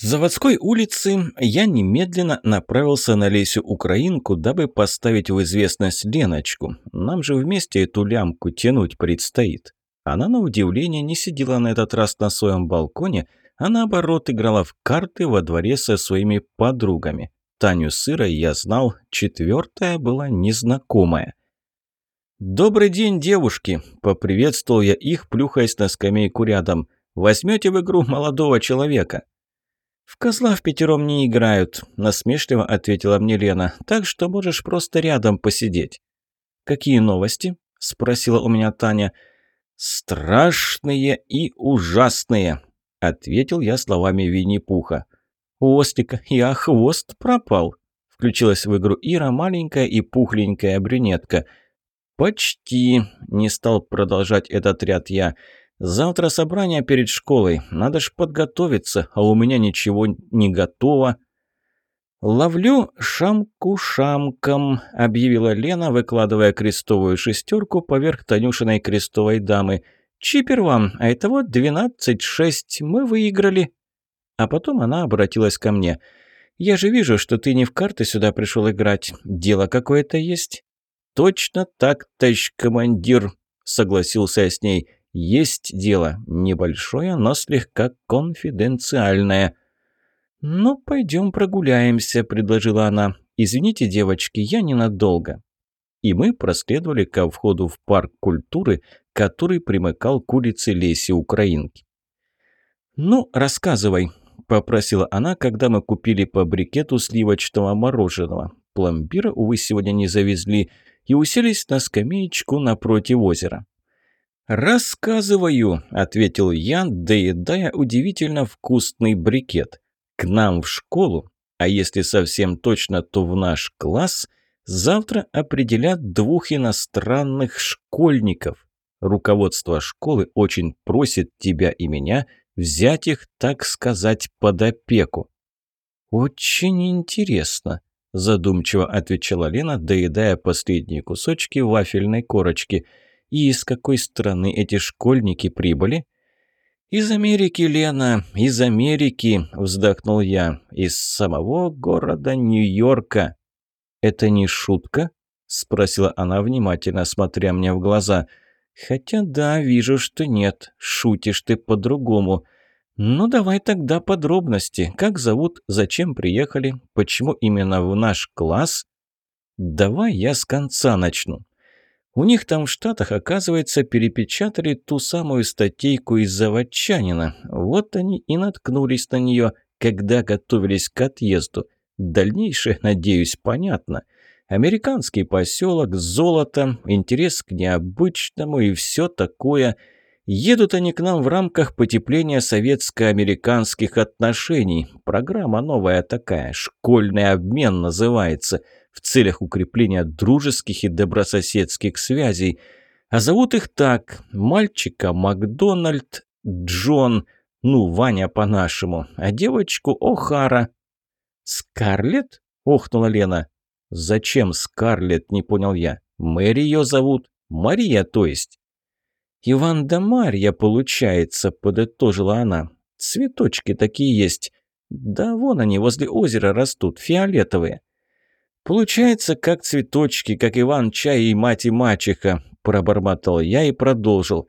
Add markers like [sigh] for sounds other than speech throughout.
С заводской улицы я немедленно направился на Лесю Украинку, дабы поставить в известность Леночку. Нам же вместе эту лямку тянуть предстоит. Она, на удивление, не сидела на этот раз на своем балконе, а наоборот играла в карты во дворе со своими подругами. Таню Сыра я знал, четвертая была незнакомая. «Добрый день, девушки!» – поприветствовал я их, плюхаясь на скамейку рядом. «Возьмете в игру молодого человека?» «В козла в пятером не играют», – насмешливо ответила мне Лена. «Так что можешь просто рядом посидеть». «Какие новости?» – спросила у меня Таня. «Страшные и ужасные», – ответил я словами Винни-Пуха. «Остика, я хвост пропал», – включилась в игру Ира, маленькая и пухленькая брюнетка. «Почти», – не стал продолжать этот ряд я. Завтра собрание перед школой. Надо ж подготовиться, а у меня ничего не готово. «Ловлю шамку шамком», — объявила Лена, выкладывая крестовую шестерку поверх Танюшиной крестовой дамы. «Чипер вам, а это вот двенадцать шесть. Мы выиграли». А потом она обратилась ко мне. «Я же вижу, что ты не в карты сюда пришел играть. Дело какое-то есть». «Точно так, товарищ командир», — согласился я с ней. Есть дело. Небольшое, но слегка конфиденциальное. «Ну, пойдем прогуляемся», — предложила она. «Извините, девочки, я ненадолго». И мы проследовали ко входу в парк культуры, который примыкал к улице Леси Украинки. «Ну, рассказывай», – попросила она, когда мы купили по брикету сливочного мороженого. Пломбира, увы, сегодня не завезли, и уселись на скамеечку напротив озера. «Рассказываю», – ответил я, доедая удивительно вкусный брикет. «К нам в школу, а если совсем точно, то в наш класс, завтра определят двух иностранных школьников. Руководство школы очень просит тебя и меня взять их, так сказать, под опеку». «Очень интересно», – задумчиво отвечала Лена, доедая последние кусочки вафельной корочки – и из какой страны эти школьники прибыли? «Из Америки, Лена, из Америки», – вздохнул я. «Из самого города Нью-Йорка». «Это не шутка?» – спросила она, внимательно смотря мне в глаза. «Хотя да, вижу, что нет. Шутишь ты по-другому». «Ну, давай тогда подробности. Как зовут, зачем приехали, почему именно в наш класс?» «Давай я с конца начну. У них там в Штатах, оказывается, перепечатали ту самую статейку из заводчанина. Вот они и наткнулись на нее, когда готовились к отъезду. Дальнейшее, надеюсь, понятно. Американский поселок, золото, интерес к необычному и все такое. Едут они к нам в рамках потепления советско-американских отношений. Программа новая такая, школьный обмен называется – в целях укрепления дружеских и добрососедских связей. А зовут их так. Мальчика Макдональд, Джон, ну, Ваня по-нашему, а девочку О'Хара. «Скарлетт?» – охнула Лена. «Зачем Скарлетт?» – не понял я. «Мэри ее зовут. Мария, то есть». «Иван да Марья, получается», – подытожила она. «Цветочки такие есть. Да вон они возле озера растут, фиолетовые». «Получается, как цветочки, как Иван-чай и мать и мачеха», – пробормотал я и продолжил.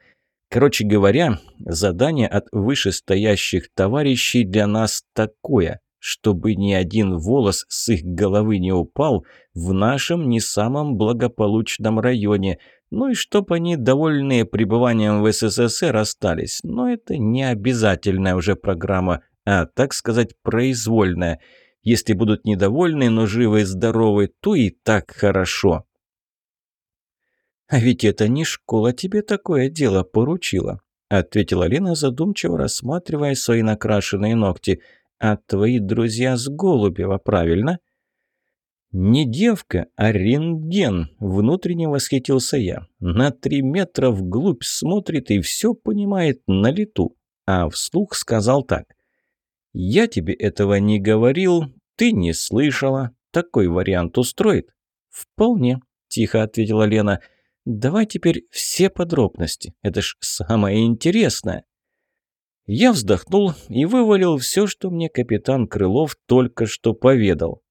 «Короче говоря, задание от вышестоящих товарищей для нас такое, чтобы ни один волос с их головы не упал в нашем не самом благополучном районе, ну и чтоб они, довольные пребыванием в СССР, остались. Но это не обязательная уже программа, а, так сказать, произвольная – если будут недовольны, но живы и здоровы, то и так хорошо. «А ведь это не школа тебе такое дело поручила», — ответила Лена, задумчиво рассматривая свои накрашенные ногти. «А твои друзья с Голубева, правильно?» «Не девка, а рентген», — внутренне восхитился я. «На три метра вглубь смотрит и все понимает на лету». А вслух сказал так. «Я тебе этого не говорил, ты не слышала. Такой вариант устроит?» «Вполне», – тихо ответила Лена. «Давай теперь все подробности. Это ж самое интересное». Я вздохнул и вывалил все, что мне капитан Крылов только что поведал.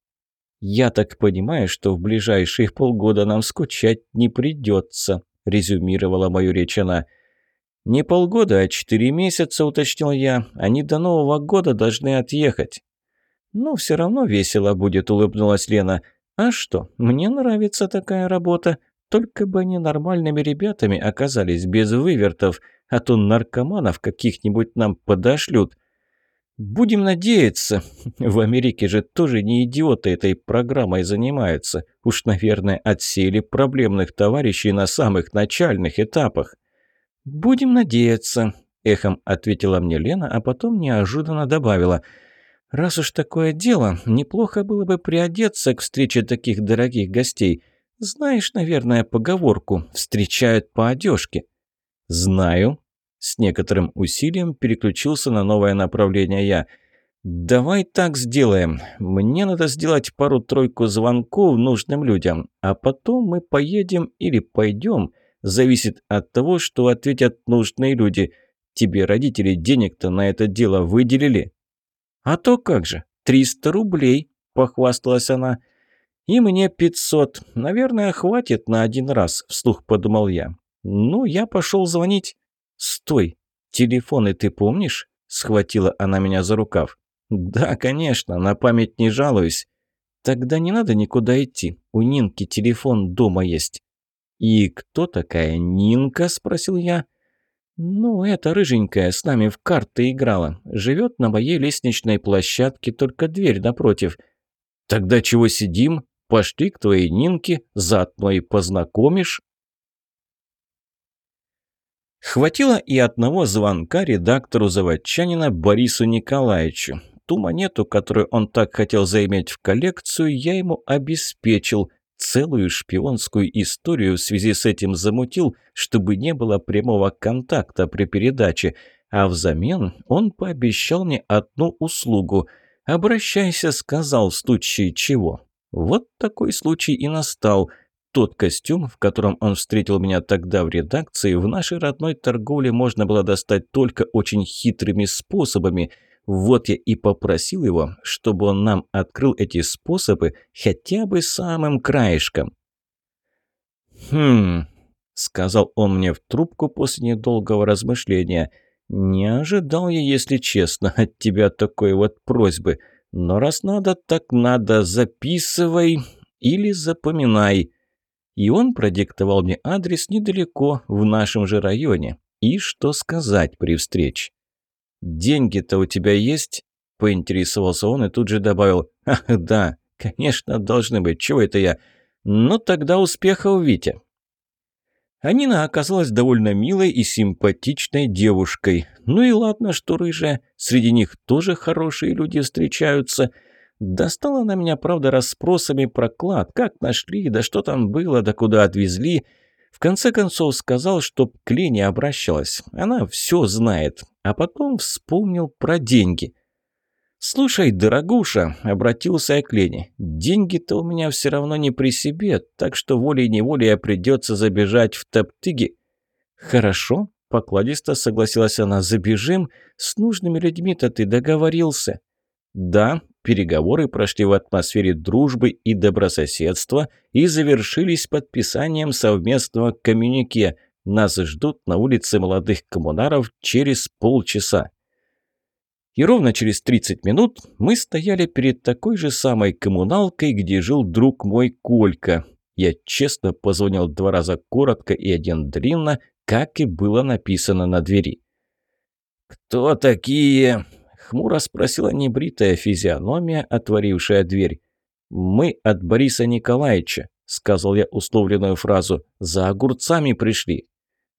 «Я так понимаю, что в ближайшие полгода нам скучать не придется», – резюмировала мою речь она. «Не полгода, а четыре месяца», – уточнил я. «Они до Нового года должны отъехать». «Ну, все равно весело будет», – улыбнулась Лена. «А что, мне нравится такая работа. Только бы они нормальными ребятами оказались, без вывертов, а то наркоманов каких-нибудь нам подошлют». Будем надеяться. [laughs] В Америке же тоже не идиоты этой программой занимаются. Уж, наверное, отсеяли проблемных товарищей на самых начальных этапах. Будем надеяться, эхом ответила мне Лена, а потом неожиданно добавила. Раз уж такое дело, неплохо было бы приодеться к встрече таких дорогих гостей. Знаешь, наверное, поговорку «встречают по одежке». «Знаю», с некоторым усилием переключился на новое направление я. «Давай так сделаем. Мне надо сделать пару-тройку звонков нужным людям, а потом мы поедем или пойдем. Зависит от того, что ответят нужные люди. Тебе родители денег-то на это дело выделили?» «А то как же, триста рублей», – похвасталась она. «И мне пятьсот. Наверное, хватит на один раз», – вслух подумал я. «Ну, я пошел звонить». «Стой! Телефоны ты помнишь?» – схватила она меня за рукав. «Да, конечно, на память не жалуюсь». «Тогда не надо никуда идти, у Нинки телефон дома есть». «И кто такая Нинка?» – спросил я. «Ну, эта рыженькая с нами в карты играла. Живет на моей лестничной площадке, только дверь напротив». «Тогда чего сидим? Пошли к твоей Нинке, заодно и познакомишь». Хватило и одного звонка редактору Заводчанина Борису Николаевичу. Ту монету, которую он так хотел заиметь в коллекцию, я ему обеспечил. Целую шпионскую историю в связи с этим замутил, чтобы не было прямого контакта при передаче. А взамен он пообещал мне одну услугу. «Обращайся», — сказал случае чего. Вот такой случай и настал — тот костюм, в котором он встретил меня тогда в редакции, в нашей родной торговле можно было достать только очень хитрыми способами. Вот я и попросил его, чтобы он нам открыл эти способы хотя бы самым краешком. «Хм...» — сказал он мне в трубку после недолгого размышления. «Не ожидал я, если честно, от тебя такой вот просьбы. Но раз надо, так надо. Записывай или запоминай». И он продиктовал мне адрес недалеко, в нашем же районе. И что сказать при встрече. «Деньги-то у тебя есть?» – поинтересовался он и тут же добавил. «Ах, да, конечно, должны быть. Чего это я? Ну, тогда успехов, Витя». Анина оказалась довольно милой и симпатичной девушкой. Ну и ладно, что рыжая, среди них тоже хорошие люди встречаются – Достала она меня, правда, расспросами про клад, как нашли, да что там было, да куда отвезли. В конце концов сказал, чтоб к Лене обращалась. Она все знает. А потом вспомнил про деньги. «Слушай, дорогуша», — обратился я к Лене, — «деньги-то у меня все равно не при себе, так что волей-неволей придется забежать в Топтыги». «Хорошо», — покладисто согласилась она, — «забежим. С нужными людьми-то ты договорился». «Да, Переговоры прошли в атмосфере дружбы и добрососедства и завершились подписанием совместного коммюнике. Нас ждут на улице молодых коммунаров через полчаса. И ровно через 30 минут мы стояли перед такой же самой коммуналкой, где жил друг мой Колька. Я честно позвонил два раза коротко и один длинно, как и было написано на двери. «Кто такие?» Хмуро спросила небритая физиономия, отворившая дверь. «Мы от Бориса Николаевича», — сказал я условленную фразу. «За огурцами пришли».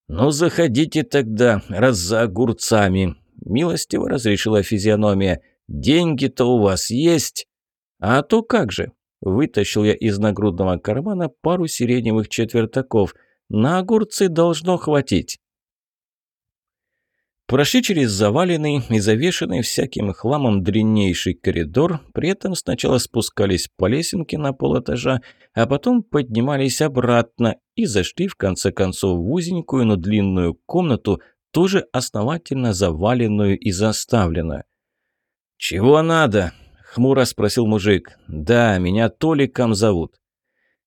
«Ну, заходите тогда, раз за огурцами», — милостиво разрешила физиономия. «Деньги-то у вас есть?» «А то как же?» Вытащил я из нагрудного кармана пару сиреневых четвертаков. «На огурцы должно хватить». Прошли через заваленный и завешенный всяким хламом длиннейший коридор, при этом сначала спускались по лесенке на полэтажа, а потом поднимались обратно и зашли в конце концов в узенькую, но длинную комнату, тоже основательно заваленную и заставленную. «Чего надо?» – хмуро спросил мужик. «Да, меня Толиком зовут».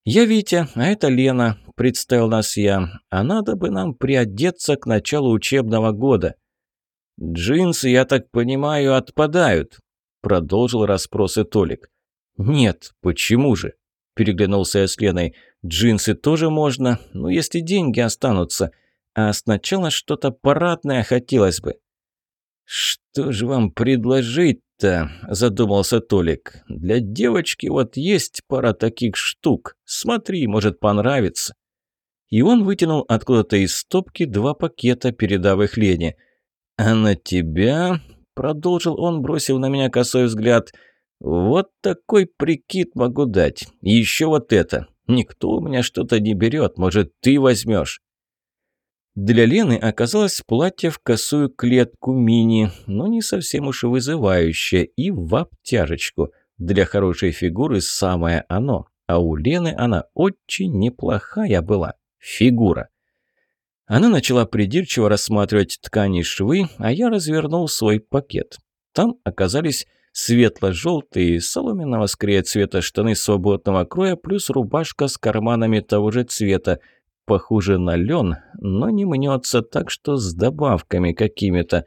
«Я Витя, а это Лена», – представил нас я. «А надо бы нам приодеться к началу учебного года». «Джинсы, я так понимаю, отпадают», – продолжил расспросы Толик. «Нет, почему же?» – переглянулся я с Леной. «Джинсы тоже можно, но если деньги останутся. А сначала что-то парадное хотелось бы». «Что же вам предложить-то?» – задумался Толик. «Для девочки вот есть пара таких штук. Смотри, может понравится». И он вытянул откуда-то из стопки два пакета, передав их Лене. «А на тебя?» – продолжил он, бросив на меня косой взгляд. «Вот такой прикид могу дать. И еще вот это. Никто у меня что-то не берет. Может, ты возьмешь?» Для Лены оказалось платье в косую клетку мини, но не совсем уж вызывающее, и в обтяжечку. Для хорошей фигуры самое оно. А у Лены она очень неплохая была. Фигура. Она начала придирчиво рассматривать ткани и швы, а я развернул свой пакет. Там оказались светло-желтые, соломенного скорее цвета штаны свободного кроя, плюс рубашка с карманами того же цвета, похоже на лен, но не мнется, так что с добавками какими-то.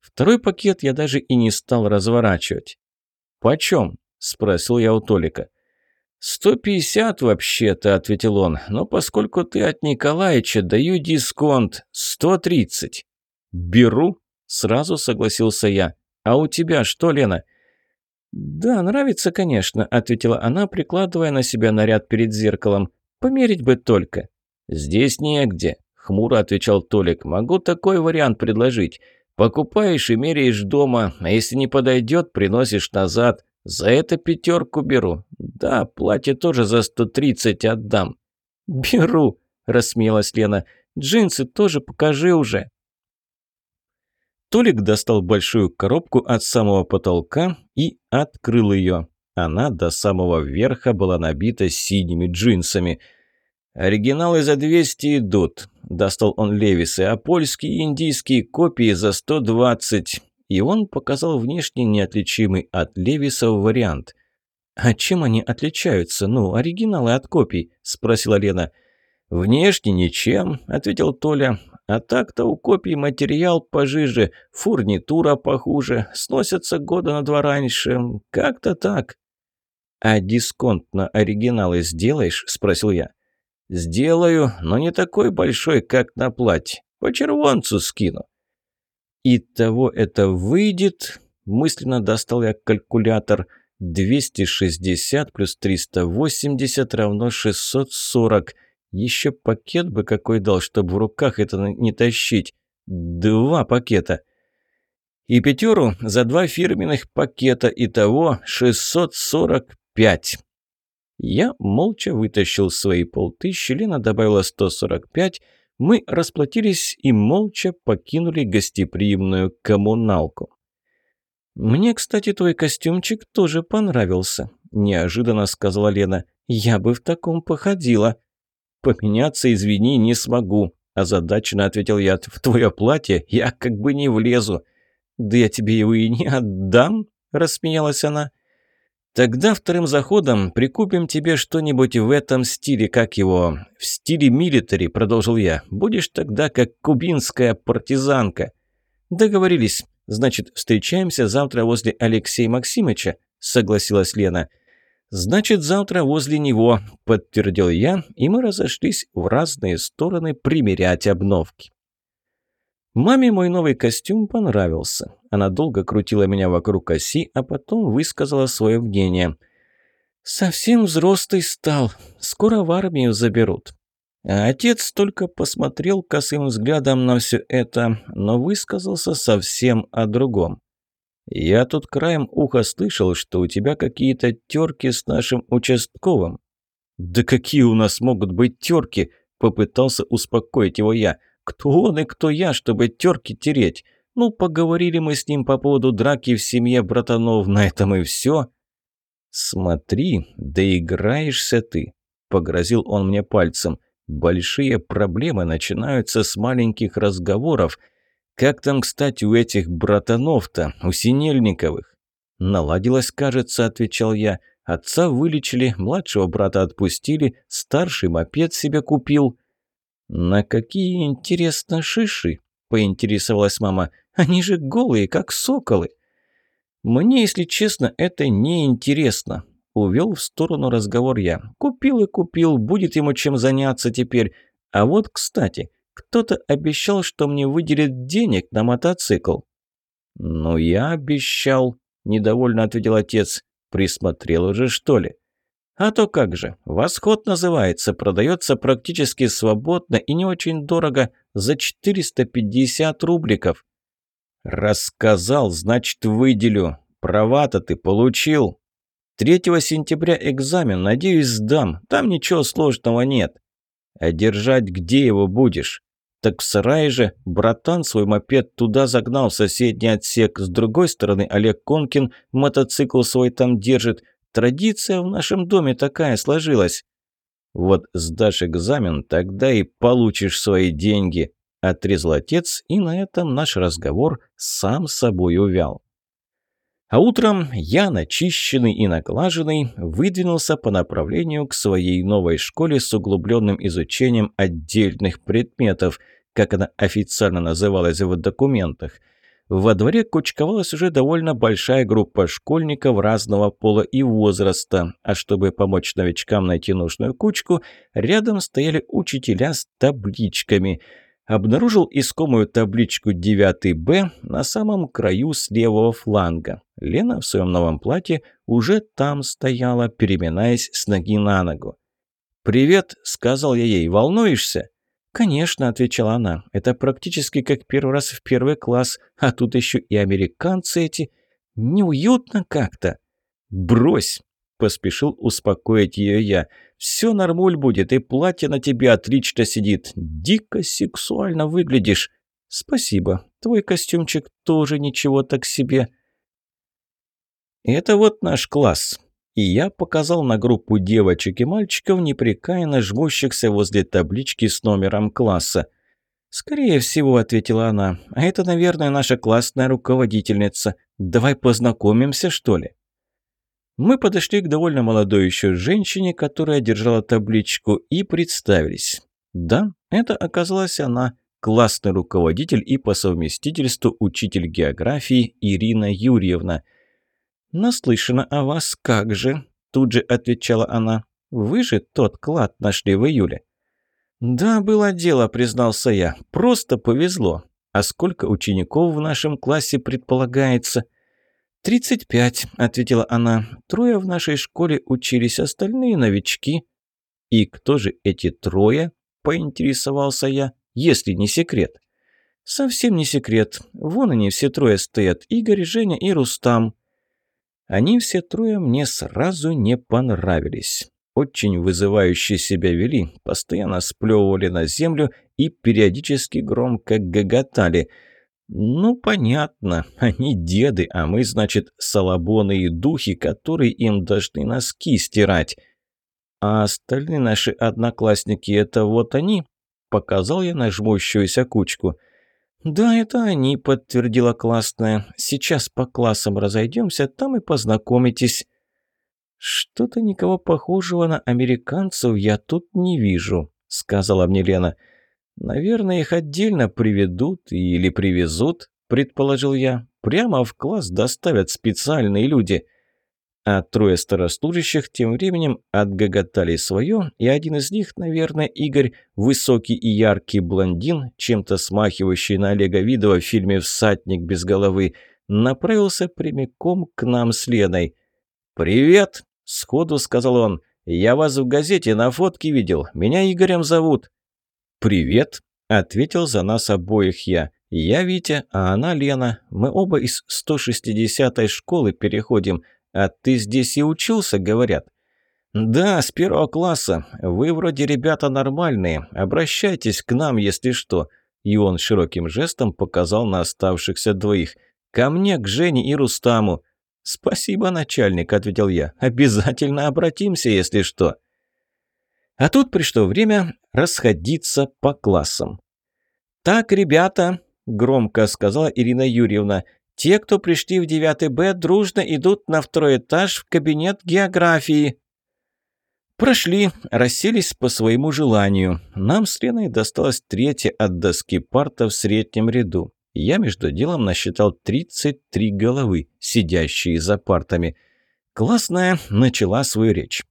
Второй пакет я даже и не стал разворачивать. «Почем?» – спросил я у Толика. «Сто пятьдесят вообще-то», – ответил он, – «но поскольку ты от Николаевича, даю дисконт сто тридцать». «Беру», – сразу согласился я. «А у тебя что, Лена?» «Да, нравится, конечно», – ответила она, прикладывая на себя наряд перед зеркалом. «Померить бы только». «Здесь негде», – хмуро отвечал Толик. «Могу такой вариант предложить. Покупаешь и меряешь дома, а если не подойдет, приносишь назад. За это пятерку беру. Да, платье тоже за 130 отдам». «Беру», – рассмеялась Лена. «Джинсы тоже покажи уже». Толик достал большую коробку от самого потолка и открыл ее. Она до самого верха была набита синими джинсами – «Оригиналы за 200 идут», – достал он Левисы, «а польские и индийские копии за 120». И он показал внешне неотличимый от Левисов вариант. «А чем они отличаются? Ну, оригиналы от копий?» – спросила Лена. «Внешне ничем», – ответил Толя. «А так-то у копий материал пожиже, фурнитура похуже, сносятся года на два раньше. Как-то так». «А дисконт на оригиналы сделаешь?» – спросил я. «Сделаю, но не такой большой, как на платье. По червонцу скину». «И того это выйдет...» Мысленно достал я калькулятор. 260 плюс 380 равно 640. Еще пакет бы какой дал, чтобы в руках это не тащить. Два пакета. И пятеру за два фирменных пакета. Итого 645. Я молча вытащил свои полтыщи, Лена добавила 145, мы расплатились и молча покинули гостеприимную коммуналку. «Мне, кстати, твой костюмчик тоже понравился», – неожиданно сказала Лена. «Я бы в таком походила». «Поменяться, извини, не смогу», – озадаченно ответил я. «В твое платье я как бы не влезу». «Да я тебе его и не отдам», – рассмеялась она. Тогда вторым заходом прикупим тебе что-нибудь в этом стиле, как его, в стиле милитари, продолжил я. Будешь тогда как кубинская партизанка. Договорились. Значит, встречаемся завтра возле Алексея Максимыча, согласилась Лена. Значит, завтра возле него, подтвердил я, и мы разошлись в разные стороны примерять обновки. Маме мой новый костюм понравился. Она долго крутила меня вокруг оси, а потом высказала свое мнение. «Совсем взрослый стал. Скоро в армию заберут». А отец только посмотрел косым взглядом на все это, но высказался совсем о другом. «Я тут краем уха слышал, что у тебя какие-то терки с нашим участковым». «Да какие у нас могут быть терки?» – попытался успокоить его я. Кто он и кто я, чтобы терки тереть? Ну, поговорили мы с ним по поводу драки в семье братанов, на этом и все. Смотри, доиграешься ты, погрозил он мне пальцем. Большие проблемы начинаются с маленьких разговоров. Как там, кстати, у этих братанов-то, у Синельниковых?» «Наладилось, кажется», — отвечал я. «Отца вылечили, младшего брата отпустили, старший мопед себе купил». «На какие, интересно, шиши?» — поинтересовалась мама. «Они же голые, как соколы». «Мне, если честно, это не интересно. Увел в сторону разговор я. «Купил и купил, будет ему чем заняться теперь. А вот, кстати, кто-то обещал, что мне выделит денег на мотоцикл». «Ну, я обещал», – недовольно ответил отец. «Присмотрел уже, что ли?» «А то как же. Восход называется. Продается практически свободно и не очень дорого. За 450 рубликов». «Рассказал, значит, выделю. Права-то ты получил». «3 сентября экзамен. Надеюсь, сдам. Там ничего сложного нет». «А держать где его будешь?» Так в сарае же братан свой мопед туда загнал в соседний отсек. С другой стороны Олег Конкин мотоцикл свой там держит. Традиция в нашем доме такая сложилась. Вот сдашь экзамен, тогда и получишь свои деньги. Отрезал отец, и на этом наш разговор сам собой увял. А утром я, начищенный и наглаженный, выдвинулся по направлению к своей новой школе с углубленным изучением отдельных предметов – как она официально называлась в документах. Во дворе кучковалась уже довольно большая группа школьников разного пола и возраста, а чтобы помочь новичкам найти нужную кучку, рядом стояли учителя с табличками. Обнаружил искомую табличку 9Б на самом краю с левого фланга. Лена в своем новом платье уже там стояла, переминаясь с ноги на ногу. «Привет», — сказал я ей, — «волнуешься?» «Конечно», – отвечала она, – «это практически как первый раз в первый класс, а тут еще и американцы эти. Неуютно как-то». «Брось!» – поспешил успокоить ее я. «Все нормуль будет, и платье на тебе отлично сидит. Дико сексуально выглядишь». «Спасибо. Твой костюмчик тоже ничего так себе». «Это вот наш класс и я показал на группу девочек и мальчиков, непрекаянно жмущихся возле таблички с номером класса. «Скорее всего», — ответила она, — «а это, наверное, наша классная руководительница. Давай познакомимся, что ли?» Мы подошли к довольно молодой еще женщине, которая держала табличку, и представились. Да, это оказалась она, классный руководитель и по совместительству учитель географии Ирина Юрьевна – «Наслышана о вас, как же?» – тут же отвечала она. «Вы же тот клад нашли в июле». «Да, было дело», – признался я. «Просто повезло. А сколько учеников в нашем классе предполагается?» «Тридцать пять», – ответила она. «Трое в нашей школе учились, остальные новички». «И кто же эти трое?» – поинтересовался я, если не секрет. «Совсем не секрет. Вон они все трое стоят. Игорь, Женя и Рустам». Они все трое мне сразу не понравились. Очень вызывающе себя вели, постоянно сплевывали на землю и периодически громко гоготали. Ну, понятно, [laughs] они деды, а мы, значит, салабоны и духи, которые им должны носки стирать. А остальные наши одноклассники – это вот они? Показал я на жмущуюся кучку – «Да, это они», — подтвердила классная. «Сейчас по классам разойдемся, там и познакомитесь». «Что-то никого похожего на американцев я тут не вижу», — сказала мне Лена. «Наверное, их отдельно приведут или привезут», — предположил я. «Прямо в класс доставят специальные люди». А трое старослужащих тем временем отгоготали свое, и один из них, наверное, Игорь, высокий и яркий блондин, чем-то смахивающий на Олега Видова в фильме «Всадник без головы», направился прямиком к нам с Леной. «Привет!» – сходу сказал он. «Я вас в газете на фотке видел. Меня Игорем зовут». «Привет!» – ответил за нас обоих я. «Я Витя, а она Лена. Мы оба из 160-й школы переходим». «А ты здесь и учился, говорят?» «Да, с первого класса. Вы вроде ребята нормальные. Обращайтесь к нам, если что». И он широким жестом показал на оставшихся двоих. «Ко мне, к Жене и Рустаму». «Спасибо, начальник», — ответил я. «Обязательно обратимся, если что». А тут пришло время расходиться по классам. «Так, ребята», – громко сказала Ирина Юрьевна. «Те, кто пришли в 9 Б, дружно идут на второй этаж в кабинет географии». Прошли, расселись по своему желанию. Нам с Леной досталась третья от доски парта в среднем ряду. Я между делом насчитал 33 головы, сидящие за партами. Классная начала свою речь.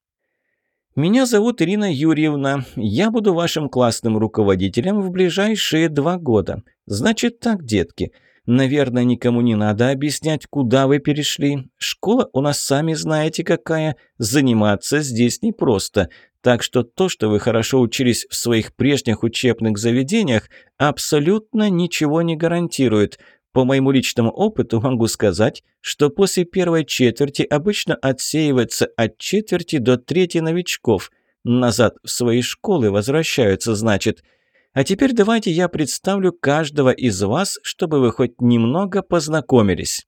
«Меня зовут Ирина Юрьевна. Я буду вашим классным руководителем в ближайшие два года. Значит так, детки». Наверное, никому не надо объяснять, куда вы перешли. Школа у нас сами знаете какая. Заниматься здесь непросто. Так что то, что вы хорошо учились в своих прежних учебных заведениях, абсолютно ничего не гарантирует. По моему личному опыту могу сказать, что после первой четверти обычно отсеивается от четверти до трети новичков. Назад в свои школы возвращаются, значит – а теперь давайте я представлю каждого из вас, чтобы вы хоть немного познакомились».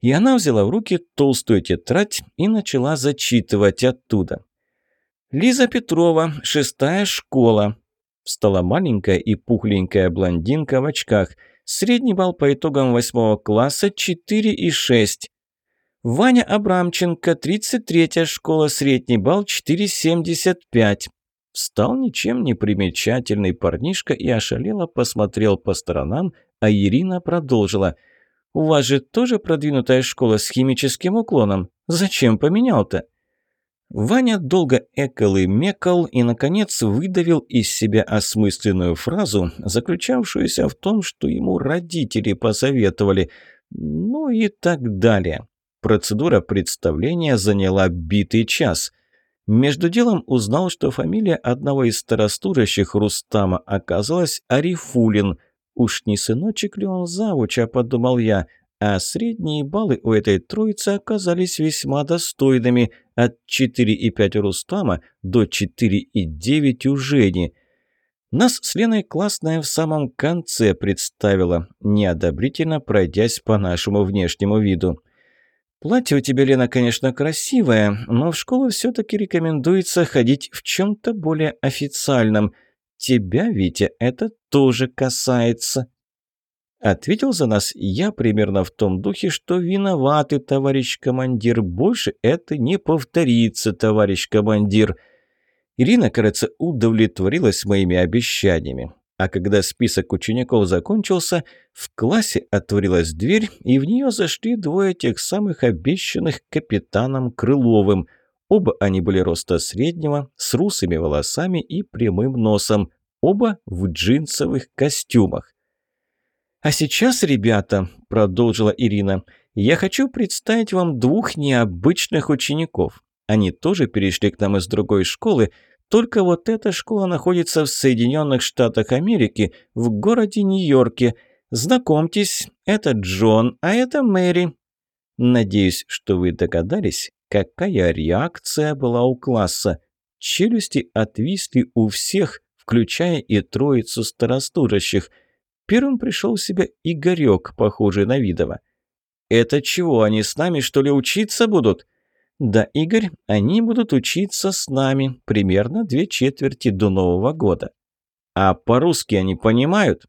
И она взяла в руки толстую тетрадь и начала зачитывать оттуда. «Лиза Петрова, шестая школа». Встала маленькая и пухленькая блондинка в очках. Средний балл по итогам восьмого класса 4,6. Ваня Абрамченко, 33-я школа, средний балл 4,75. Встал ничем не примечательный парнишка и ошалело посмотрел по сторонам, а Ирина продолжила. «У вас же тоже продвинутая школа с химическим уклоном. Зачем поменял-то?» Ваня долго экал и мекал и, наконец, выдавил из себя осмысленную фразу, заключавшуюся в том, что ему родители посоветовали, ну и так далее. Процедура представления заняла битый час – между делом узнал, что фамилия одного из старостужащих Рустама оказалась Арифулин. Уж не сыночек ли он завуча, подумал я, а средние баллы у этой троицы оказались весьма достойными – от 4,5 Рустама до 4,9 у Жени. Нас с Леной классная в самом конце представила, неодобрительно пройдясь по нашему внешнему виду. Платье у тебя, Лена, конечно, красивое, но в школу все-таки рекомендуется ходить в чем-то более официальном. Тебя, Витя, это тоже касается. Ответил за нас я примерно в том духе, что виноваты, товарищ командир. Больше это не повторится, товарищ командир. Ирина, кажется, удовлетворилась моими обещаниями. А когда список учеников закончился, в классе отворилась дверь, и в нее зашли двое тех самых обещанных капитаном Крыловым. Оба они были роста среднего, с русыми волосами и прямым носом, оба в джинсовых костюмах. «А сейчас, ребята», – продолжила Ирина, – «я хочу представить вам двух необычных учеников. Они тоже перешли к нам из другой школы, только вот эта школа находится в Соединенных Штатах Америки, в городе Нью-Йорке. Знакомьтесь, это Джон, а это Мэри. Надеюсь, что вы догадались, какая реакция была у класса. Челюсти отвисли у всех, включая и троицу старостужащих. Первым пришел в себя Игорек, похожий на Видова. «Это чего, они с нами, что ли, учиться будут?» «Да, Игорь, они будут учиться с нами примерно две четверти до Нового года». «А по-русски они понимают?»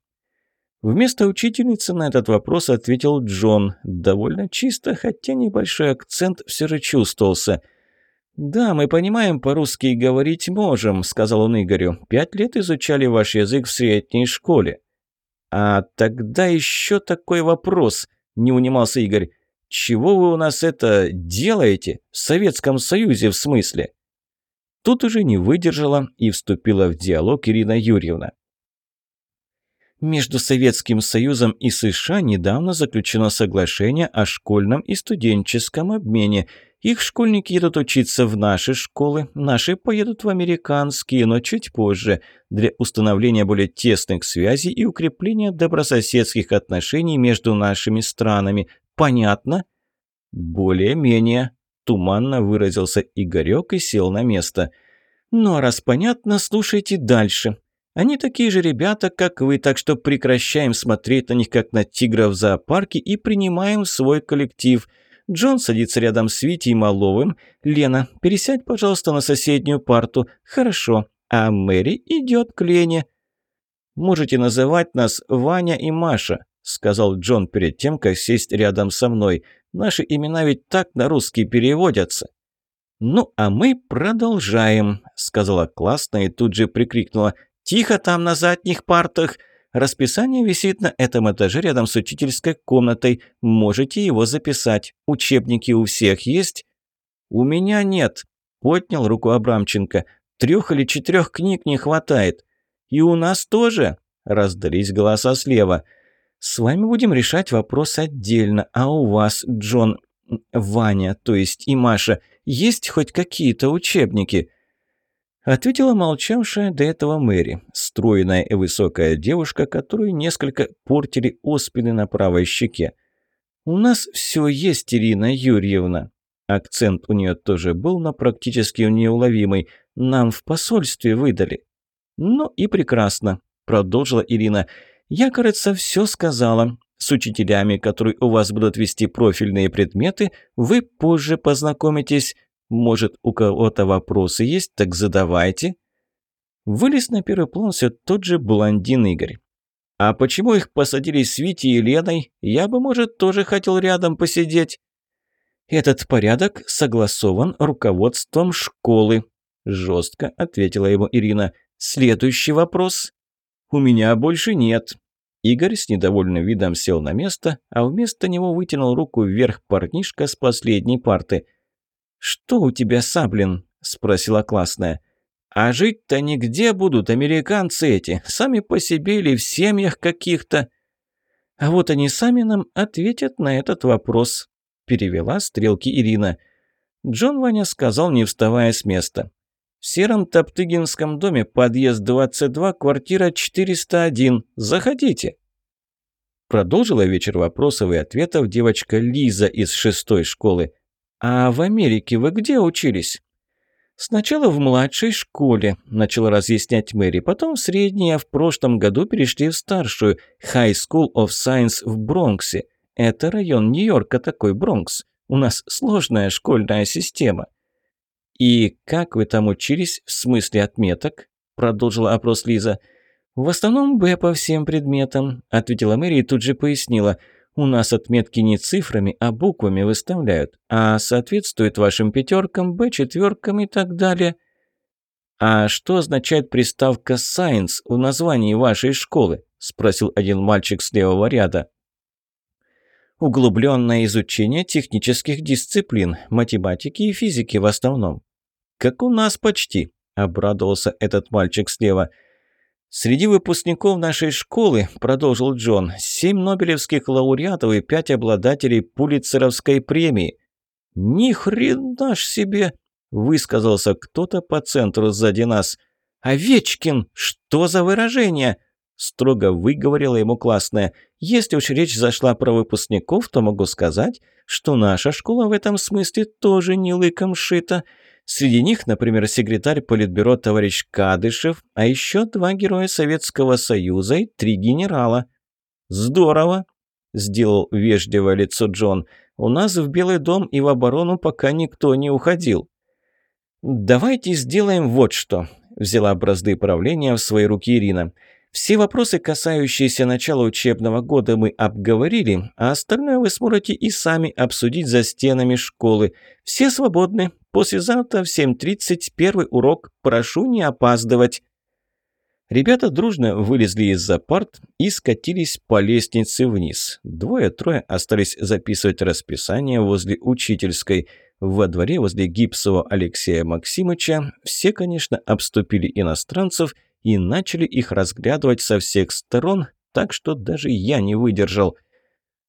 Вместо учительницы на этот вопрос ответил Джон. Довольно чисто, хотя небольшой акцент все же чувствовался. «Да, мы понимаем по-русски и говорить можем», — сказал он Игорю. «Пять лет изучали ваш язык в средней школе». «А тогда еще такой вопрос», — не унимался Игорь. Чего вы у нас это делаете? В Советском Союзе, в смысле?» Тут уже не выдержала и вступила в диалог Ирина Юрьевна. Между Советским Союзом и США недавно заключено соглашение о школьном и студенческом обмене. Их школьники едут учиться в наши школы, наши поедут в американские, но чуть позже, для установления более тесных связей и укрепления добрососедских отношений между нашими странами, Понятно?» «Более-менее», – туманно выразился Игорек и сел на место. «Ну а раз понятно, слушайте дальше. Они такие же ребята, как вы, так что прекращаем смотреть на них как на тигров в зоопарке и принимаем свой коллектив». Джон садится рядом с Витей Маловым. «Лена, пересядь, пожалуйста, на соседнюю парту. Хорошо. А Мэри идет к Лене». «Можете называть нас Ваня и Маша», – сказал Джон перед тем, как сесть рядом со мной. «Наши имена ведь так на русский переводятся». «Ну, а мы продолжаем», – сказала классно и тут же прикрикнула. «Тихо там на задних партах!» Расписание висит на этом этаже рядом с учительской комнатой. Можете его записать. Учебники у всех есть?» «У меня нет», – поднял руку Абрамченко. «Трех или четырех книг не хватает». «И у нас тоже?» – раздались голоса слева. «С вами будем решать вопрос отдельно. А у вас, Джон, Ваня, то есть и Маша, есть хоть какие-то учебники?» Ответила молчавшая до этого Мэри, стройная и высокая девушка, которую несколько портили оспины на правой щеке. «У нас все есть, Ирина Юрьевна». Акцент у нее тоже был, но практически неуловимый. «Нам в посольстве выдали». «Ну и прекрасно», – продолжила Ирина. «Я, кажется, все сказала. С учителями, которые у вас будут вести профильные предметы, вы позже познакомитесь. Может, у кого-то вопросы есть, так задавайте». Вылез на первый план все тот же блондин Игорь. «А почему их посадили с Витей и Леной? Я бы, может, тоже хотел рядом посидеть». «Этот порядок согласован руководством школы», – жестко ответила ему Ирина. «Следующий вопрос». «У меня больше нет». Игорь с недовольным видом сел на место, а вместо него вытянул руку вверх парнишка с последней парты – «Что у тебя, Саблин?» – спросила классная. «А жить-то нигде будут американцы эти, сами по себе или в семьях каких-то». «А вот они сами нам ответят на этот вопрос», – перевела стрелки Ирина. Джон Ваня сказал, не вставая с места. «В сером Топтыгинском доме, подъезд 22, квартира 401. Заходите». Продолжила вечер вопросов и ответов девочка Лиза из шестой школы. «А в Америке вы где учились?» «Сначала в младшей школе», – начала разъяснять Мэри, «потом в средней, а в прошлом году перешли в старшую, High School of Science в Бронксе. Это район Нью-Йорка такой, Бронкс. У нас сложная школьная система». «И как вы там учились, в смысле отметок?» – продолжила опрос Лиза. «В основном Б по всем предметам», – ответила Мэри и тут же пояснила – у нас отметки не цифрами, а буквами выставляют. А соответствует вашим пятеркам, Б четверкам и так далее. А что означает приставка «science» в названии вашей школы? Спросил один мальчик с левого ряда. Углубленное изучение технических дисциплин, математики и физики в основном. Как у нас почти, обрадовался этот мальчик слева – «Среди выпускников нашей школы, — продолжил Джон, — семь нобелевских лауреатов и пять обладателей Пулитцеровской премии». «Ни хрена ж себе!» — высказался кто-то по центру сзади нас. «Овечкин, что за выражение?» — строго выговорила ему классная. «Если уж речь зашла про выпускников, то могу сказать, что наша школа в этом смысле тоже не лыком шита». Среди них, например, секретарь Политбюро товарищ Кадышев, а еще два героя Советского Союза и три генерала. «Здорово!» – сделал вежливое лицо Джон. «У нас в Белый дом и в оборону пока никто не уходил». «Давайте сделаем вот что», – взяла бразды правления в свои руки Ирина. «Все вопросы, касающиеся начала учебного года, мы обговорили, а остальное вы сможете и сами обсудить за стенами школы. Все свободны, Послезавтра в 7.30 первый урок. Прошу не опаздывать». Ребята дружно вылезли из-за парт и скатились по лестнице вниз. Двое-трое остались записывать расписание возле учительской. Во дворе возле гипсового Алексея Максимыча все, конечно, обступили иностранцев и начали их разглядывать со всех сторон, так что даже я не выдержал.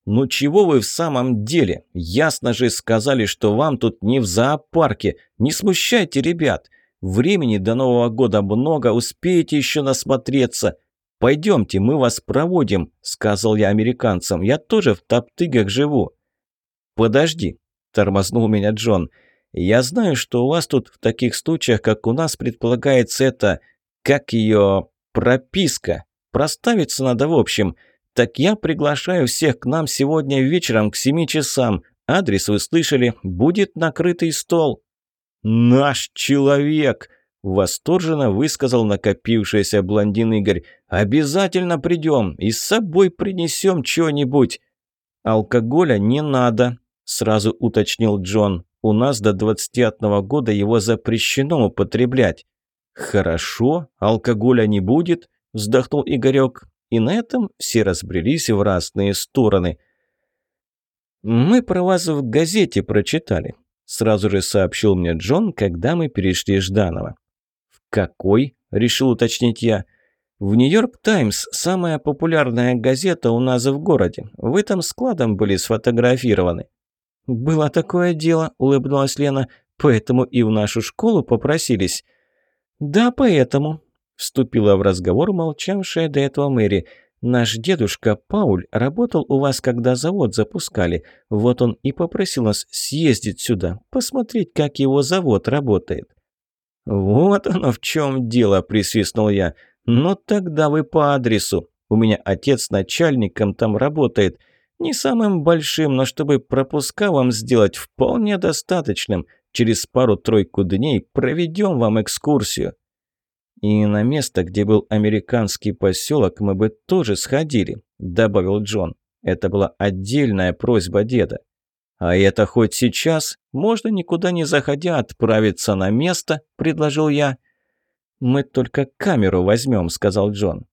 «Ну чего вы в самом деле? Ясно же сказали, что вам тут не в зоопарке. Не смущайте ребят. Времени до Нового года много, успеете еще насмотреться. Пойдемте, мы вас проводим», — сказал я американцам. «Я тоже в Топтыгах живу». «Подожди», — тормознул меня Джон. «Я знаю, что у вас тут в таких случаях, как у нас, предполагается это... Как ее... прописка. Проставиться надо в общем». «Так я приглашаю всех к нам сегодня вечером к семи часам. Адрес вы слышали. Будет накрытый стол». «Наш человек!» – Восторженно высказал накопившийся блондин Игорь. «Обязательно придем и с собой принесем что-нибудь». «Алкоголя не надо», – сразу уточнил Джон. «У нас до 21 года его запрещено употреблять». «Хорошо, алкоголя не будет», – вздохнул Игорек. И на этом все разбрелись в разные стороны. «Мы про вас в газете прочитали», – сразу же сообщил мне Джон, когда мы перешли Жданова. «В какой?» – решил уточнить я. «В Нью-Йорк Таймс, самая популярная газета у нас в городе. Вы там складом были сфотографированы». «Было такое дело», – улыбнулась Лена, – «поэтому и в нашу школу попросились». «Да, поэтому», – вступила в разговор молчавшая до этого Мэри. «Наш дедушка Пауль работал у вас, когда завод запускали. Вот он и попросил нас съездить сюда, посмотреть, как его завод работает». «Вот оно в чем дело», – присвистнул я. «Но тогда вы по адресу. У меня отец начальником там работает. Не самым большим, но чтобы пропуска вам сделать вполне достаточным. Через пару-тройку дней проведем вам экскурсию». «И на место, где был американский поселок, мы бы тоже сходили», – добавил Джон. Это была отдельная просьба деда. «А это хоть сейчас? Можно никуда не заходя отправиться на место?» – предложил я. «Мы только камеру возьмем», – сказал Джон.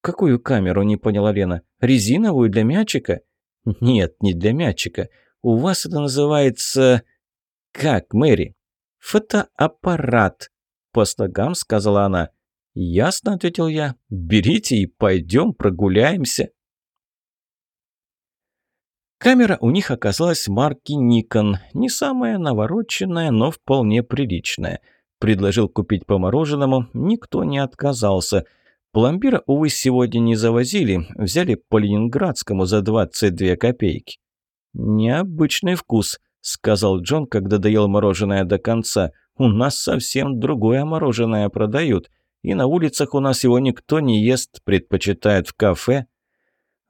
«Какую камеру?» – не поняла Лена. «Резиновую для мячика?» «Нет, не для мячика. У вас это называется...» «Как, Мэри?» «Фотоаппарат», — по слогам сказала она. «Ясно», — ответил я. «Берите и пойдем прогуляемся». Камера у них оказалась марки Nikon. Не самая навороченная, но вполне приличная. Предложил купить по мороженому, никто не отказался. Пломбира, увы, сегодня не завозили, взяли по ленинградскому за 22 копейки. «Необычный вкус», — сказал Джон, когда доел мороженое до конца. «У нас совсем другое мороженое продают, и на улицах у нас его никто не ест, предпочитают в кафе».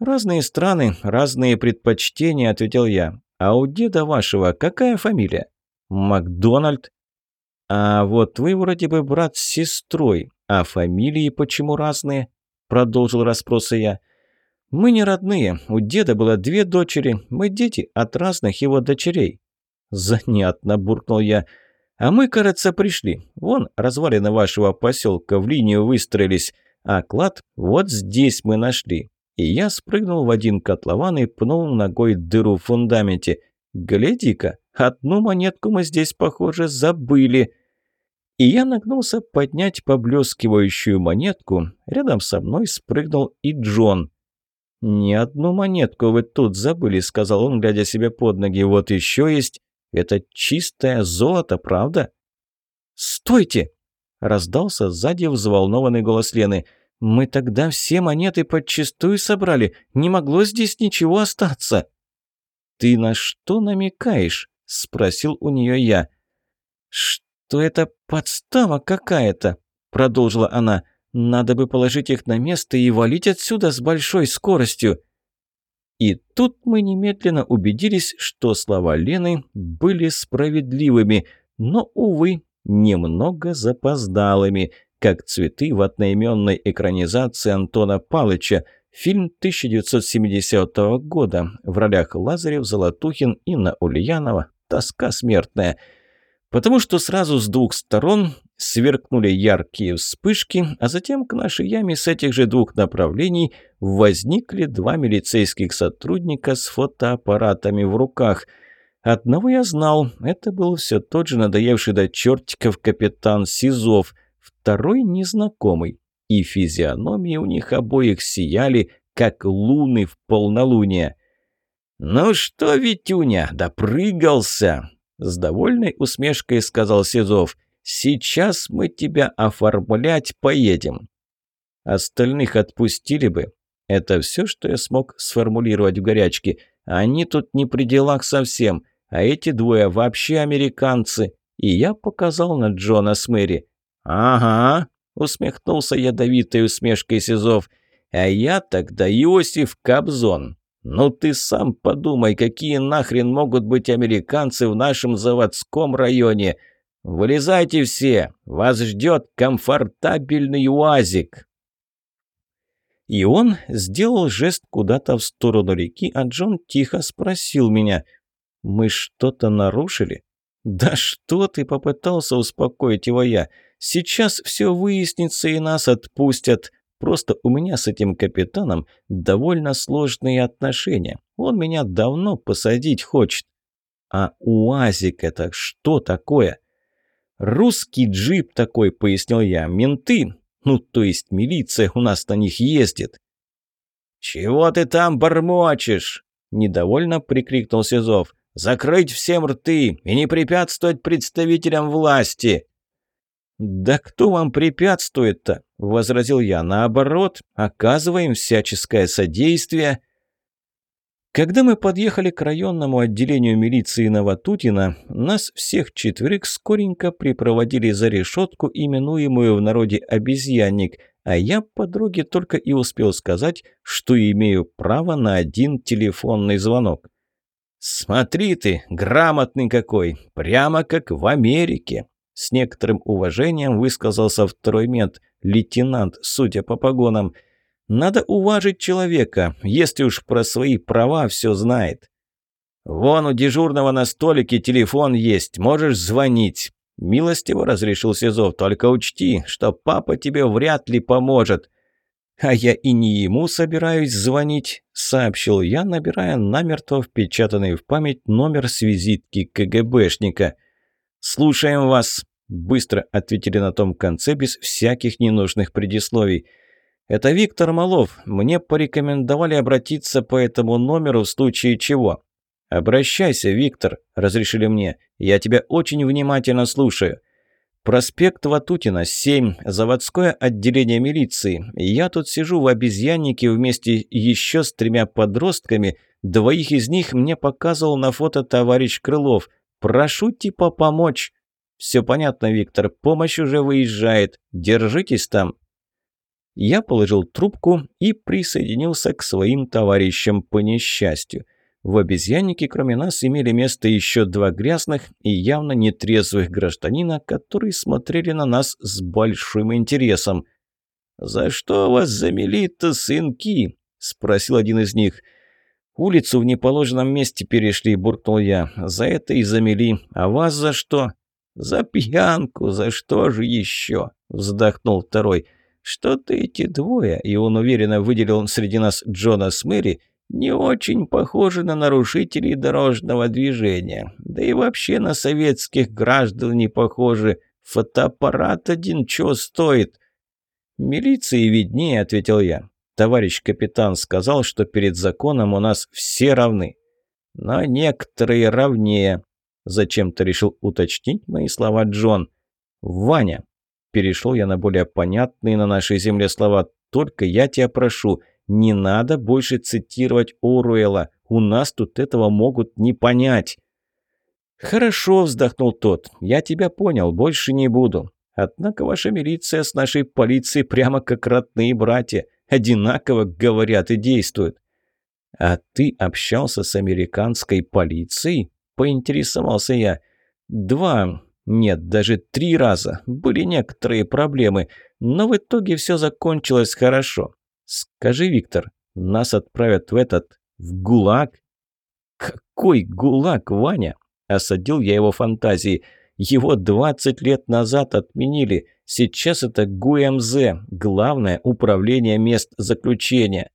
«Разные страны, разные предпочтения», — ответил я. «А у деда вашего какая фамилия?» «Макдональд». «А вот вы вроде бы брат с сестрой, а фамилии почему разные?» — продолжил расспросы я. «Мы не родные. У деда было две дочери. Мы дети от разных его дочерей». «Занятно», – буркнул я. «А мы, кажется, пришли. Вон развалины вашего поселка в линию выстроились, а клад вот здесь мы нашли». И я спрыгнул в один котлован и пнул ногой дыру в фундаменте. «Гляди-ка, одну монетку мы здесь, похоже, забыли». И я нагнулся поднять поблескивающую монетку. Рядом со мной спрыгнул и Джон. «Ни одну монетку вы тут забыли», — сказал он, глядя себе под ноги. «Вот еще есть. Это чистое золото, правда?» «Стойте!» — раздался сзади взволнованный голос Лены. «Мы тогда все монеты подчистую собрали. Не могло здесь ничего остаться». «Ты на что намекаешь?» — спросил у нее я. «Что это подстава какая-то?» — продолжила она. Надо бы положить их на место и валить отсюда с большой скоростью. И тут мы немедленно убедились, что слова Лены были справедливыми, но, увы, немного запоздалыми, как цветы в одноименной экранизации Антона Палыча, фильм 1970 года, в ролях Лазарев, Золотухин, Инна Ульянова, «Тоска смертная», потому что сразу с двух сторон сверкнули яркие вспышки, а затем к нашей яме с этих же двух направлений возникли два милицейских сотрудника с фотоаппаратами в руках. Одного я знал, это был все тот же надоевший до чертиков капитан Сизов, второй незнакомый, и физиономии у них обоих сияли, как луны в полнолуние. «Ну что, Витюня, допрыгался!» С довольной усмешкой сказал Сизов – Сейчас мы тебя оформлять поедем. Остальных отпустили бы. Это все, что я смог сформулировать в горячке. Они тут не при делах совсем, а эти двое вообще американцы. И я показал на Джона с Мэри. «Ага», — усмехнулся ядовитой усмешкой Сизов. «А я тогда Иосиф Кобзон. Ну ты сам подумай, какие нахрен могут быть американцы в нашем заводском районе. «Вылезайте все! Вас ждет комфортабельный УАЗик!» И он сделал жест куда-то в сторону реки, а Джон тихо спросил меня, «Мы что-то нарушили?» «Да что ты!» – попытался успокоить его я. «Сейчас все выяснится и нас отпустят. Просто у меня с этим капитаном довольно сложные отношения. Он меня давно посадить хочет». «А УАЗик это что такое?» «Русский джип такой», – пояснил я. «Менты, ну то есть милиция у нас на них ездит». «Чего ты там бормочешь?» – недовольно прикрикнул Сизов. Закрыть всем рты и не препятствовать представителям власти!» «Да кто вам препятствует-то?» – возразил я. «Наоборот, оказываем всяческое содействие». Когда мы подъехали к районному отделению милиции Новотутина, нас всех четверых скоренько припроводили за решетку, именуемую в народе «обезьянник», а я подруге только и успел сказать, что имею право на один телефонный звонок. «Смотри ты, грамотный какой! Прямо как в Америке!» С некоторым уважением высказался второй мент, лейтенант, судя по погонам. «Надо уважить человека, если уж про свои права все знает». «Вон у дежурного на столике телефон есть, можешь звонить». Милостиво разрешил Сизов, только учти, что папа тебе вряд ли поможет. «А я и не ему собираюсь звонить», — сообщил я, набирая намертво впечатанный в память номер с визитки КГБшника. «Слушаем вас», — быстро ответили на том конце без всяких ненужных предисловий. «Это Виктор Малов. Мне порекомендовали обратиться по этому номеру в случае чего». «Обращайся, Виктор», — разрешили мне. «Я тебя очень внимательно слушаю». Проспект Ватутина, 7, заводское отделение милиции. Я тут сижу в обезьяннике вместе еще с тремя подростками. Двоих из них мне показывал на фото товарищ Крылов. Прошу типа помочь. Все понятно, Виктор, помощь уже выезжает. Держитесь там. Я положил трубку и присоединился к своим товарищам по несчастью. В обезьяннике, кроме нас, имели место еще два грязных и явно нетрезвых гражданина, которые смотрели на нас с большим интересом. «За что вас замели-то, сынки?» – спросил один из них. «Улицу в неположенном месте перешли», – буркнул я. «За это и замели. А вас за что?» «За пьянку. За что же еще?» – вздохнул второй. «Что-то эти двое», – и он уверенно выделил среди нас Джона с не очень похожи на нарушителей дорожного движения. Да и вообще на советских граждан не похожи. Фотоаппарат один чё стоит? «Милиции виднее», — ответил я. «Товарищ капитан сказал, что перед законом у нас все равны». «Но некоторые равнее», — зачем-то решил уточнить мои слова Джон. «Ваня», — перешел я на более понятные на нашей земле слова, «только я тебя прошу, не надо больше цитировать Оруэлла. У нас тут этого могут не понять. «Хорошо», – вздохнул тот. «Я тебя понял, больше не буду. Однако ваша милиция с нашей полицией прямо как родные братья. Одинаково говорят и действуют». «А ты общался с американской полицией?» – поинтересовался я. «Два, нет, даже три раза. Были некоторые проблемы, но в итоге все закончилось хорошо. «Скажи, Виктор, нас отправят в этот... в ГУЛАГ?» «Какой ГУЛАГ, Ваня?» – осадил я его фантазии. «Его 20 лет назад отменили. Сейчас это ГУМЗ, Главное управление мест заключения».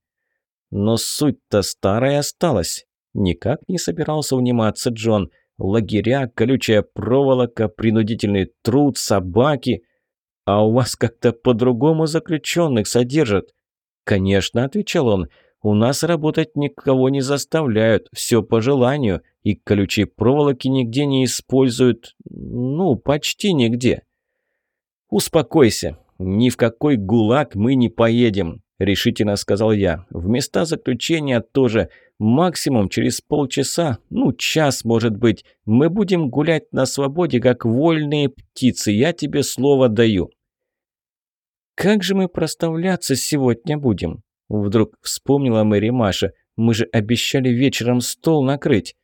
Но суть-то старая осталась. Никак не собирался униматься Джон. Лагеря, колючая проволока, принудительный труд, собаки. А у вас как-то по-другому заключенных содержат. «Конечно», – отвечал он, – «у нас работать никого не заставляют, все по желанию, и колючей проволоки нигде не используют, ну, почти нигде». «Успокойся, ни в какой ГУЛАГ мы не поедем», – решительно сказал я. «В места заключения тоже. Максимум через полчаса, ну, час, может быть. Мы будем гулять на свободе, как вольные птицы. Я тебе слово даю». «Как же мы проставляться сегодня будем?» Вдруг вспомнила Мэри Маша. «Мы же обещали вечером стол накрыть».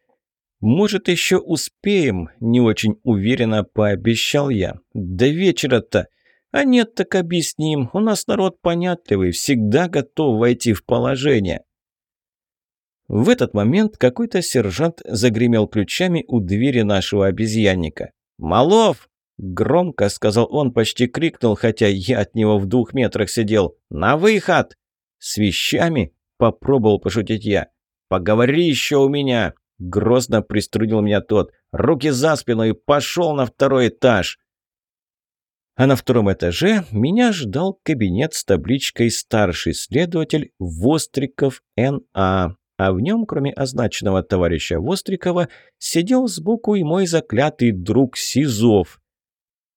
«Может, еще успеем?» – не очень уверенно пообещал я. «До вечера-то!» «А нет, так объясним. У нас народ понятливый, всегда готов войти в положение». В этот момент какой-то сержант загремел ключами у двери нашего обезьянника. «Малов!» – громко сказал он, почти крикнул, хотя я от него в двух метрах сидел. «На выход!» «С вещами?» – попробовал пошутить я. «Поговори еще у меня!» – грозно приструнил меня тот. «Руки за спину и пошел на второй этаж!» А на втором этаже меня ждал кабинет с табличкой «Старший следователь Востриков Н.А.», а в нем, кроме означенного товарища Вострикова, сидел сбоку и мой заклятый друг Сизов.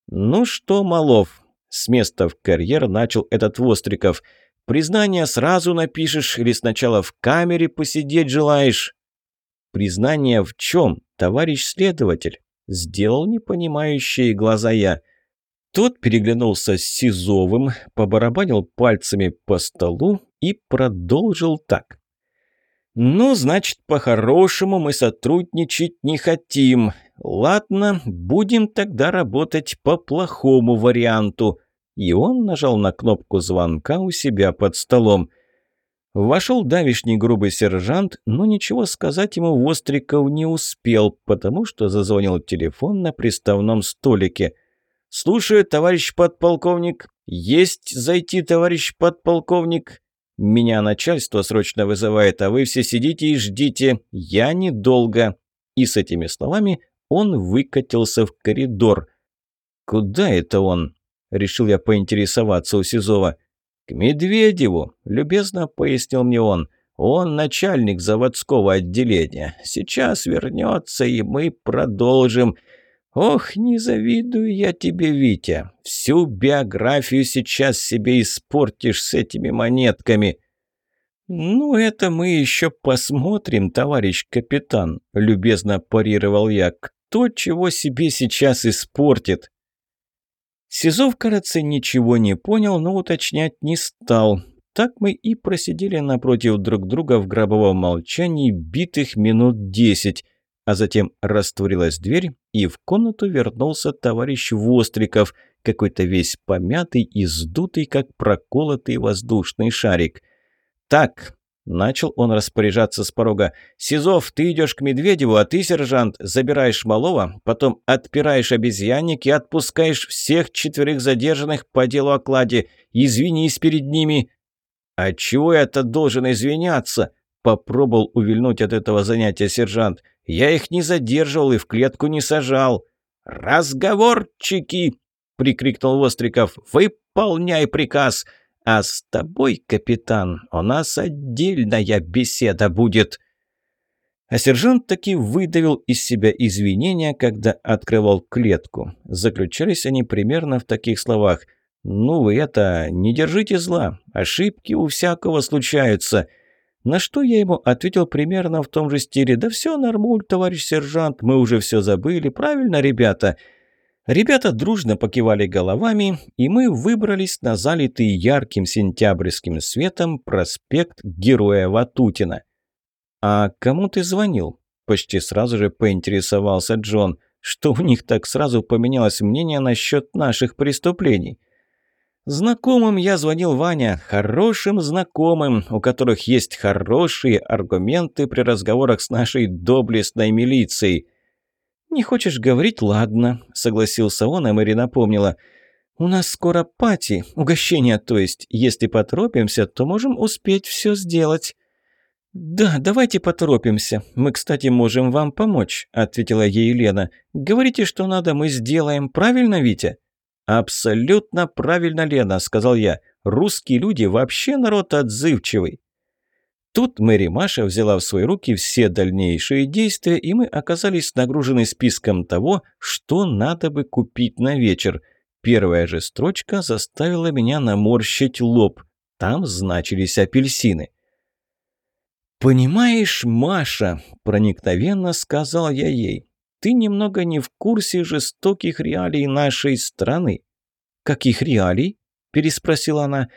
«Ну что, Малов?» – с места в карьер начал этот Востриков. «Признание сразу напишешь или сначала в камере посидеть желаешь?» «Признание в чем, товарищ следователь?» – сделал непонимающие глаза я – тот переглянулся с Сизовым, побарабанил пальцами по столу и продолжил так. «Ну, значит, по-хорошему мы сотрудничать не хотим. Ладно, будем тогда работать по плохому варианту». И он нажал на кнопку звонка у себя под столом. Вошел давишний грубый сержант, но ничего сказать ему Востриков не успел, потому что зазвонил телефон на приставном столике – «Слушаю, товарищ подполковник. Есть зайти, товарищ подполковник. Меня начальство срочно вызывает, а вы все сидите и ждите. Я недолго». И с этими словами он выкатился в коридор. «Куда это он?» – решил я поинтересоваться у Сизова. «К Медведеву», – любезно пояснил мне он. «Он начальник заводского отделения. Сейчас вернется, и мы продолжим. «Ох, не завидую я тебе, Витя. Всю биографию сейчас себе испортишь с этими монетками». «Ну, это мы еще посмотрим, товарищ капитан», – любезно парировал я. «Кто чего себе сейчас испортит?» Сизов, кажется, ничего не понял, но уточнять не стал. Так мы и просидели напротив друг друга в гробовом молчании битых минут десять – а затем растворилась дверь, и в комнату вернулся товарищ Востриков, какой-то весь помятый и сдутый, как проколотый воздушный шарик. «Так», — начал он распоряжаться с порога, — «Сизов, ты идешь к Медведеву, а ты, сержант, забираешь малого, потом отпираешь обезьянник и отпускаешь всех четверых задержанных по делу о кладе. Извинись перед ними». «А чего я-то должен извиняться?» — попробовал увильнуть от этого занятия сержант. Я их не задерживал и в клетку не сажал. «Разговорчики!» — прикрикнул Востриков. «Выполняй приказ! А с тобой, капитан, у нас отдельная беседа будет!» А сержант таки выдавил из себя извинения, когда открывал клетку. Заключались они примерно в таких словах. «Ну вы это, не держите зла. Ошибки у всякого случаются. На что я ему ответил примерно в том же стиле. «Да все нормуль, товарищ сержант, мы уже все забыли, правильно, ребята?» Ребята дружно покивали головами, и мы выбрались на залитый ярким сентябрьским светом проспект Героя Ватутина. «А кому ты звонил?» – почти сразу же поинтересовался Джон. «Что у них так сразу поменялось мнение насчет наших преступлений?» Знакомым я звонил Ваня, хорошим знакомым, у которых есть хорошие аргументы при разговорах с нашей доблестной милицией. «Не хочешь говорить? Ладно», — согласился он, а Мэри напомнила. «У нас скоро пати, угощение, то есть. Если поторопимся, то можем успеть все сделать». «Да, давайте поторопимся. Мы, кстати, можем вам помочь», — ответила ей Лена. «Говорите, что надо, мы сделаем. Правильно, Витя?» «Абсолютно правильно, Лена», — сказал я. «Русские люди вообще народ отзывчивый». Тут Мэри Маша взяла в свои руки все дальнейшие действия, и мы оказались нагружены списком того, что надо бы купить на вечер. Первая же строчка заставила меня наморщить лоб. Там значились апельсины. «Понимаешь, Маша», — проникновенно сказал я ей, ты немного не в курсе жестоких реалий нашей страны». «Каких реалий?» – переспросила она.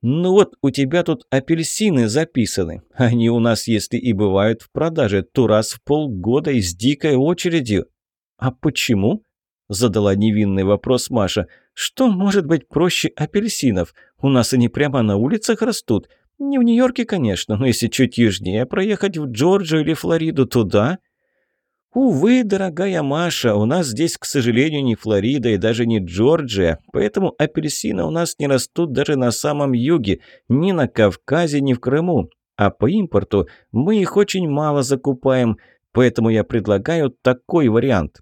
«Ну вот, у тебя тут апельсины записаны. Они у нас, если и бывают в продаже, то раз в полгода и с дикой очередью». «А почему?» – задала невинный вопрос Маша. «Что может быть проще апельсинов? У нас они прямо на улицах растут. Не в Нью-Йорке, конечно, но если чуть южнее проехать в Джорджию или Флориду, туда...» «Увы, дорогая Маша, у нас здесь, к сожалению, не Флорида и даже не Джорджия, поэтому апельсины у нас не растут даже на самом юге, ни на Кавказе, ни в Крыму. А по импорту мы их очень мало закупаем, поэтому я предлагаю такой вариант.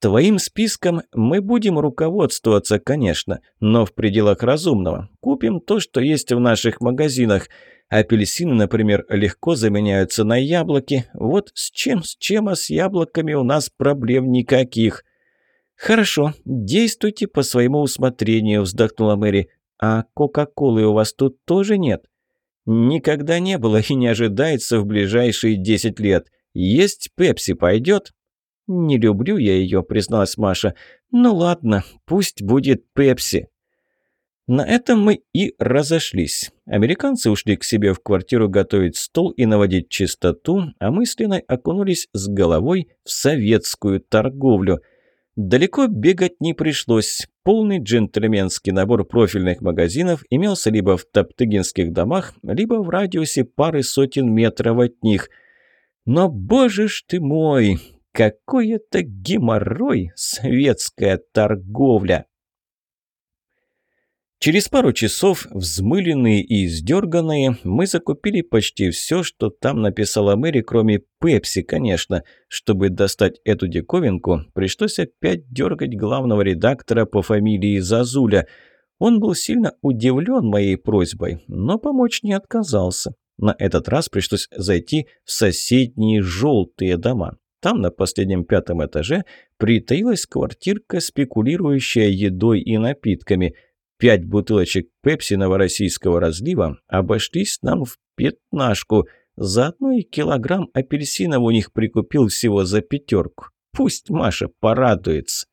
Твоим списком мы будем руководствоваться, конечно, но в пределах разумного. Купим то, что есть в наших магазинах». Апельсины, например, легко заменяются на яблоки. Вот с чем, с чем, а с яблоками у нас проблем никаких. Хорошо, действуйте по своему усмотрению, вздохнула Мэри. А Кока-Колы у вас тут тоже нет? Никогда не было и не ожидается в ближайшие десять лет. Есть Пепси пойдет? Не люблю я ее, призналась Маша. Ну ладно, пусть будет Пепси. На этом мы и разошлись. Американцы ушли к себе в квартиру готовить стол и наводить чистоту, а мы с Леной окунулись с головой в советскую торговлю. Далеко бегать не пришлось. Полный джентльменский набор профильных магазинов имелся либо в топтыгинских домах, либо в радиусе пары сотен метров от них. Но, боже ж ты мой, какой это геморрой советская торговля! Через пару часов, взмыленные и издерганные, мы закупили почти все, что там написала Мэри, кроме Пепси, конечно. Чтобы достать эту диковинку, пришлось опять дергать главного редактора по фамилии Зазуля. Он был сильно удивлен моей просьбой, но помочь не отказался. На этот раз пришлось зайти в соседние желтые дома. Там, на последнем пятом этаже, притаилась квартирка, спекулирующая едой и напитками – Пять бутылочек пепси новороссийского разлива обошлись нам в пятнашку. Заодно и килограмм апельсинов у них прикупил всего за пятерку. Пусть Маша порадуется.